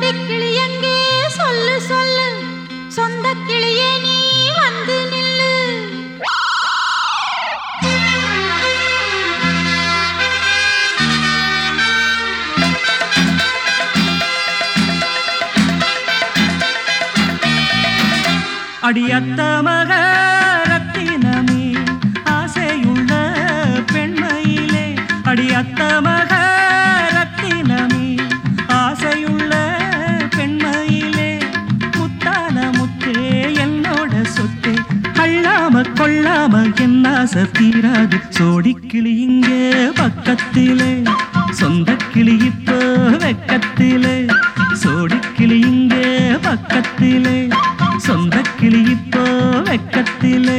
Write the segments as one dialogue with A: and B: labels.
A: கொடி கிளியங்கே சொல்லு சொல்லு. சொந்த கிளியே நீ வந்து நில்லு. அடியத்த மக ரத்தினமே ஆசையுள்ள பெண்மையிலே. அடியத்த மக என்ன தீராது சோடி கிளி இங்கே பக்கத்திலே. சொந்த கிளி இப்போ வெக்கத்திலே. சோடி கிளி இங்கே பக்கத்திலே. சொந்த கிளி இப்போ வெக்கத்திலே.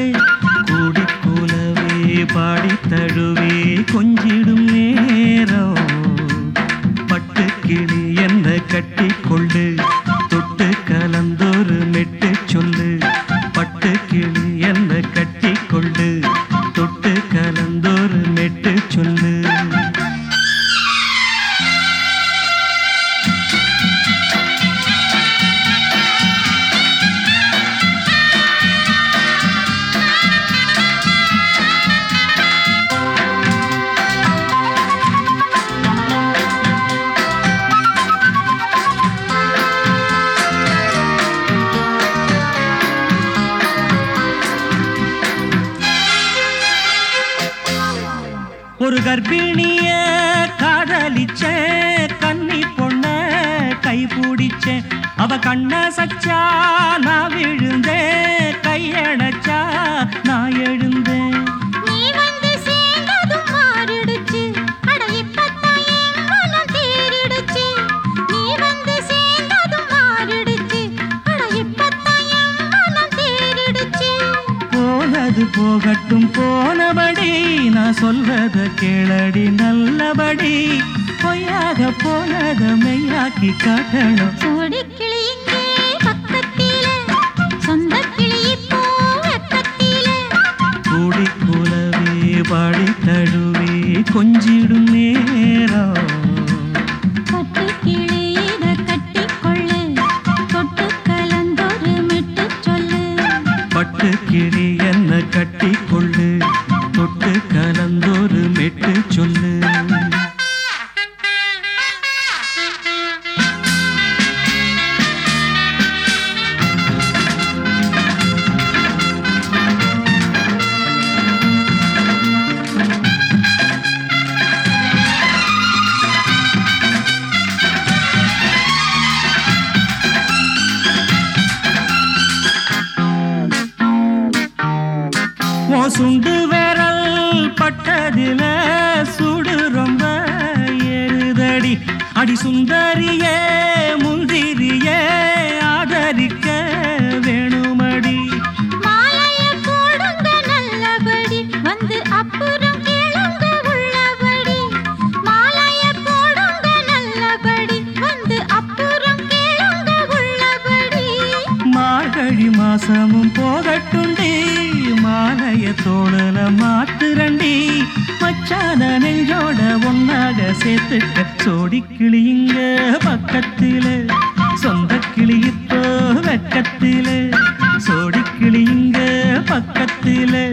A: கூடி கூலவே பாடி தழுவே கொஞ்சிடும் நேரம் பட்டு கிளி என்ன கட்டி கொள்ளு. தொட்டு கலந்தொரு மெட்டு சொல்லு. பட்டு கிளி என்ன கட்டி கொள்ளு. ஒரு கர்ப்பிணிய காதலிச்ச கண்ணி பொண்ண கை பிடிச்சேன் அவ கண்ண சச்சா நான் விழுந்தேன் கையணைச்சா நான் எழுந்தேன் போகட்டும் போனபடி நான் சொல்றத கேளடி நல்லபடி. பொய்யாக போனத மெய்யாக்கி காட்டணும். கூடி கூலவே பாடி தழுவே கொஞ்சிடும் சுண்டு விரல் பட்டதில சுடு ரொம்ப ஏறுதடி அடி சுந்தரியே மாத்துரண்டி மச்சான நெஞ்சோட ஒன்னாக சேர்த்துக்க சோடி கிளியுங்க பக்கத்திலே. சொந்த கிளி இப்போ வெக்கத்திலே. சோடி கிளியுங்க பக்கத்திலே.